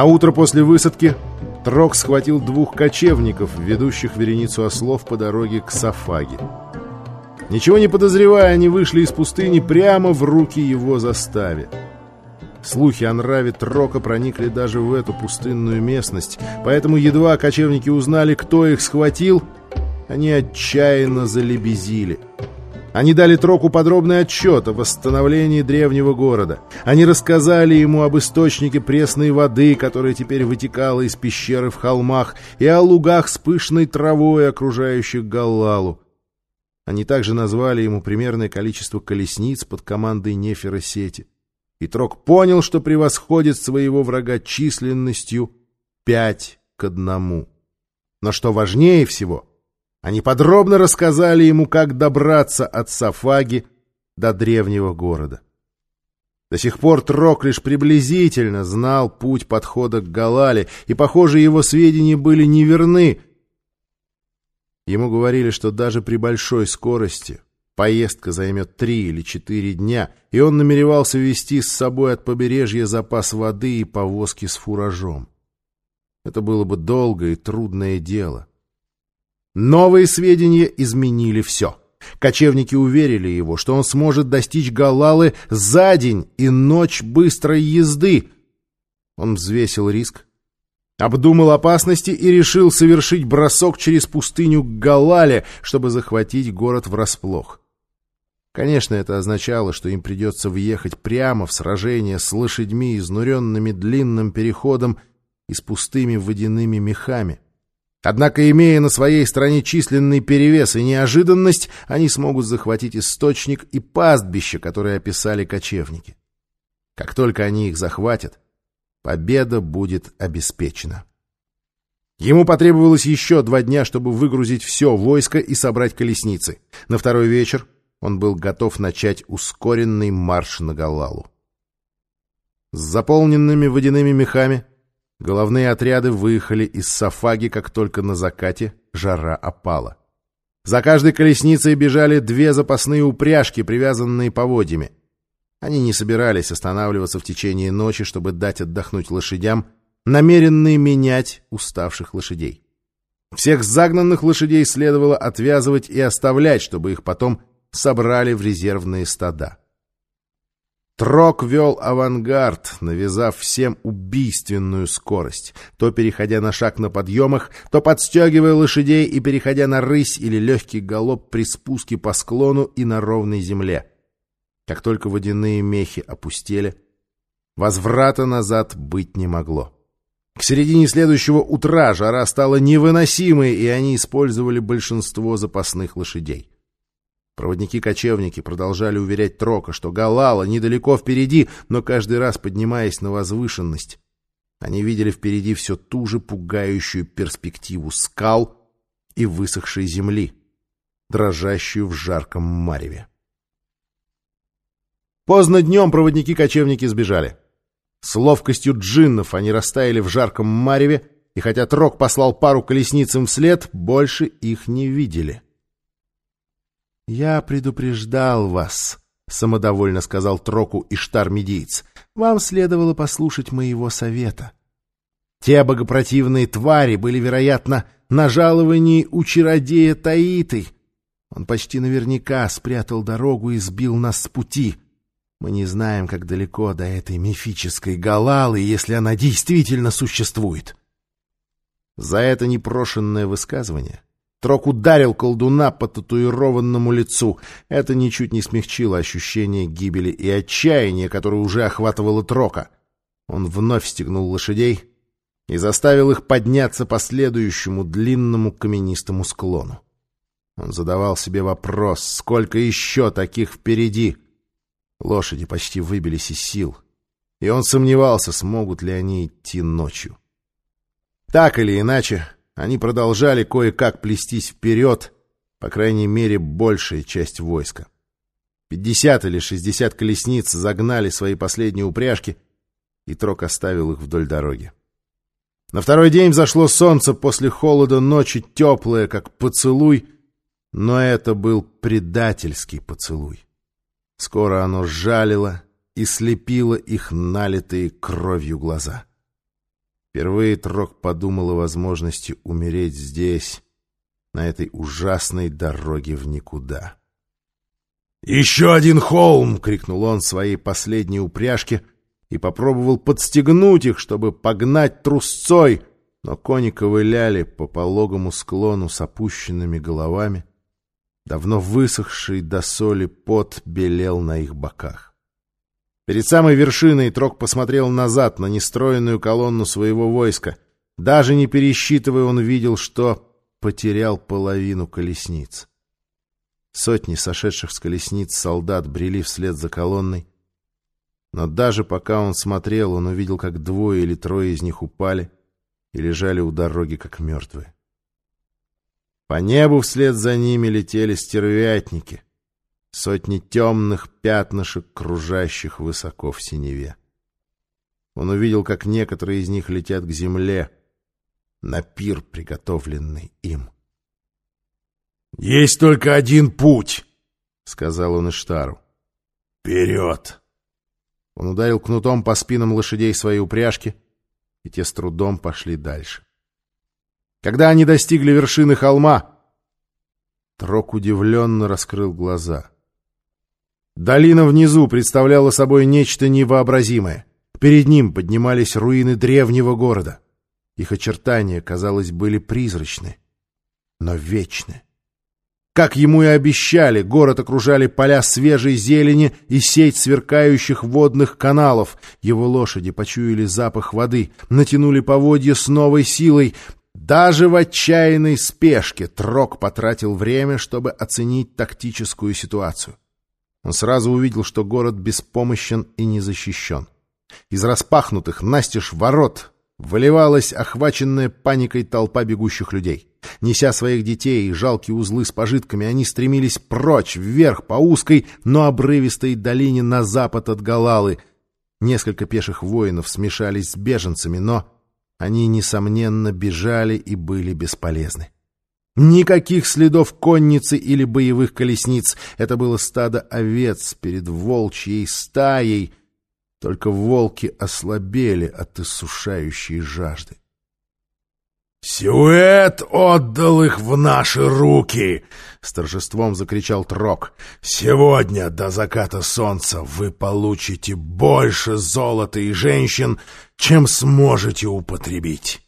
На утро после высадки Трок схватил двух кочевников, ведущих вереницу ослов по дороге к Сафаге. Ничего не подозревая, они вышли из пустыни прямо в руки его заставе. Слухи о нраве Трока проникли даже в эту пустынную местность, поэтому едва кочевники узнали, кто их схватил, они отчаянно залебезили. Они дали Троку подробный отчет о восстановлении древнего города. Они рассказали ему об источнике пресной воды, которая теперь вытекала из пещеры в холмах, и о лугах с пышной травой, окружающих Галлалу. Они также назвали ему примерное количество колесниц под командой Нефера Сети. И Трок понял, что превосходит своего врага численностью пять к одному. Но что важнее всего — они подробно рассказали ему, как добраться от Сафаги до древнего города. До сих пор Трок лишь приблизительно знал путь подхода к Галале, и, похоже, его сведения были неверны. Ему говорили, что даже при большой скорости поездка займет три или четыре дня, и он намеревался вести с собой от побережья запас воды и повозки с фуражом. Это было бы долгое и трудное дело. Новые сведения изменили все. Кочевники уверили его, что он сможет достичь Галалы за день и ночь быстрой езды. Он взвесил риск, обдумал опасности и решил совершить бросок через пустыню к Галале, чтобы захватить город врасплох. Конечно, это означало, что им придется въехать прямо в сражение с лошадьми, изнуренными длинным переходом и с пустыми водяными мехами. Однако, имея на своей стороне численный перевес и неожиданность, они смогут захватить источник и пастбище, которые описали кочевники. Как только они их захватят, победа будет обеспечена. Ему потребовалось еще два дня, чтобы выгрузить все войско и собрать колесницы. На второй вечер он был готов начать ускоренный марш на Галалу. С заполненными водяными мехами Головные отряды выехали из Сафаги, как только на закате жара опала. За каждой колесницей бежали две запасные упряжки, привязанные поводьями. Они не собирались останавливаться в течение ночи, чтобы дать отдохнуть лошадям, намеренные менять уставших лошадей. Всех загнанных лошадей следовало отвязывать и оставлять, чтобы их потом собрали в резервные стада. Трок вел авангард, навязав всем убийственную скорость, то переходя на шаг на подъемах, то подстегивая лошадей и переходя на рысь или легкий галоп при спуске по склону и на ровной земле. Как только водяные мехи опустели, возврата назад быть не могло. К середине следующего утра жара стала невыносимой, и они использовали большинство запасных лошадей. Проводники-кочевники продолжали уверять Трока, что Галала недалеко впереди, но каждый раз поднимаясь на возвышенность, они видели впереди все ту же пугающую перспективу скал и высохшей земли, дрожащую в жарком мареве. Поздно днем проводники-кочевники сбежали. С ловкостью джиннов они растаяли в жарком мареве, и хотя Трок послал пару колесницам вслед, больше их не видели. — «Я предупреждал вас», — самодовольно сказал Троку Иштар-медиец. «Вам следовало послушать моего совета». Те богопротивные твари были, вероятно, на жаловании у чародея Таиты. Он почти наверняка спрятал дорогу и сбил нас с пути. Мы не знаем, как далеко до этой мифической Галалы, если она действительно существует. За это непрошенное высказывание Трок ударил колдуна по татуированному лицу. Это ничуть не смягчило ощущение гибели и отчаяния, которое уже охватывало Трока. Он вновь стегнул лошадей и заставил их подняться по следующему длинному каменистому склону. Он задавал себе вопрос, сколько еще таких впереди. Лошади почти выбились из сил, и он сомневался, смогут ли они идти ночью. Так или иначе, они продолжали кое-как плестись вперед, по крайней мере, большая часть войска. Пятьдесят или шестьдесят колесниц загнали свои последние упряжки, и Трок оставил их вдоль дороги. На второй день взошло солнце после холода ночи, теплое, как поцелуй, но это был предательский поцелуй. Скоро оно сжалило и слепило их налитые кровью глаза. Впервые Трок подумал о возможности умереть здесь, на этой ужасной дороге в никуда. «Еще один холм!» — крикнул он своей последней упряжке и попробовал подстегнуть их, чтобы погнать трусцой, но кони ковыляли по пологому склону с опущенными головами. Давно высохший до соли пот белел на их боках. Перед самой вершиной Трок посмотрел назад на нестроенную колонну своего войска. Даже не пересчитывая, он видел, что потерял половину колесниц. Сотни сошедших с колесниц солдат брели вслед за колонной. Но даже пока он смотрел, он увидел, как двое или трое из них упали и лежали у дороги, как мертвые. По небу вслед за ними летели стервятники, сотни темных пятнышек, кружащих высоко в синеве. Он увидел, как некоторые из них летят к земле, на пир, приготовленный им. «Есть только один путь!» — сказал он Иштару. «Вперед!» Он ударил кнутом по спинам лошадей своей упряжки, и те с трудом пошли дальше. Когда они достигли вершины холма, Трок удивленно раскрыл глаза. Долина внизу представляла собой нечто невообразимое. Перед ним поднимались руины древнего города. Их очертания, казалось, были призрачны, но вечны. Как ему и обещали, город окружали поля свежей зелени и сеть сверкающих водных каналов. Его лошади почуяли запах воды, натянули поводья с новой силой. Даже в отчаянной спешке Трок потратил время, чтобы оценить тактическую ситуацию. Он сразу увидел, что город беспомощен и не защищен. Из распахнутых настежь ворот выливалась охваченная паникой толпа бегущих людей. Неся своих детей и жалкие узлы с пожитками, они стремились прочь, вверх, по узкой, но обрывистой долине на запад от Галалы. Несколько пеших воинов смешались с беженцами, но они, несомненно, бежали и были бесполезны. Никаких следов конницы или боевых колесниц. Это было стадо овец перед волчьей стаей. Только волки ослабели от иссушающей жажды. «Силуэт отдал их в наши руки!» — с торжеством закричал Трок. «Сегодня до заката солнца вы получите больше золота и женщин, чем сможете употребить!»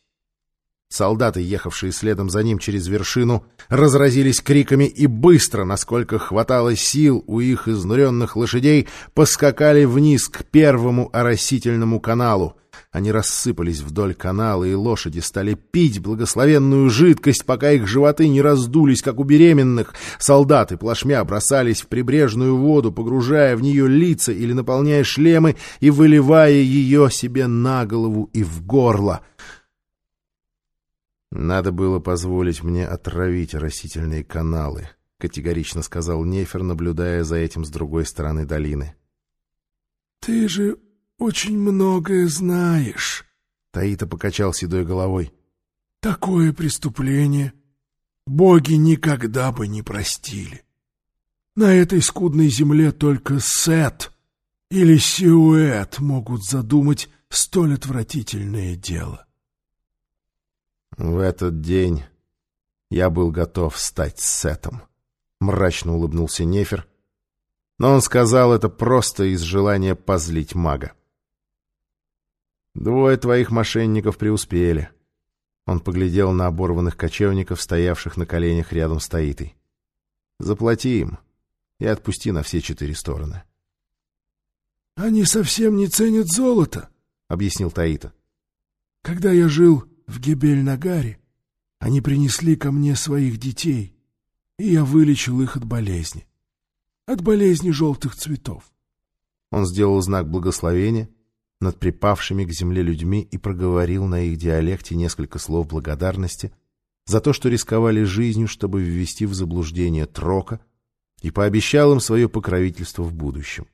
Солдаты, ехавшие следом за ним через вершину, разразились криками и быстро, насколько хватало сил у их изнуренных лошадей, поскакали вниз к первому оросительному каналу. Они рассыпались вдоль канала, и лошади стали пить благословенную жидкость, пока их животы не раздулись, как у беременных. Солдаты плашмя бросались в прибрежную воду, погружая в нее лица или наполняя шлемы и выливая ее себе на голову и в горло. «Надо было позволить мне отравить растительные каналы», — категорично сказал Нефер, наблюдая за этим с другой стороны долины. «Ты же очень многое знаешь», — Таита покачал седой головой. «Такое преступление боги никогда бы не простили. На этой скудной земле только Сет или Сиуэт могут задумать столь отвратительное дело». В этот день я был готов стать Сетом. Мрачно улыбнулся Нефер, но он сказал это просто из желания позлить мага. Двое твоих мошенников преуспели. Он поглядел на оборванных кочевников, стоявших на коленях рядом с Таитой. Заплати им и отпусти на все четыре стороны. — Они совсем не ценят золото, — объяснил Таита. — Когда я жил в Гебель-Нагаре, они принесли ко мне своих детей, и я вылечил их от болезни. От болезни желтых цветов. Он сделал знак благословения — над припавшими к земле людьми и проговорил на их диалекте несколько слов благодарности за то, что рисковали жизнью, чтобы ввести в заблуждение Трока, и пообещал им свое покровительство в будущем.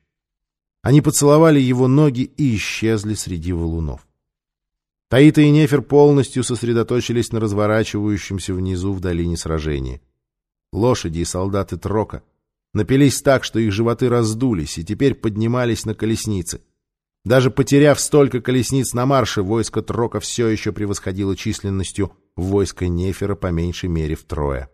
Они поцеловали его ноги и исчезли среди валунов. Таита и Нефер полностью сосредоточились на разворачивающемся внизу в долине сражении. Лошади и солдаты Трока напились так, что их животы раздулись и теперь поднимались на колесницы. Даже потеряв столько колесниц на марше, войско Трока все еще превосходило численностью войско Нефера по меньшей мере втрое.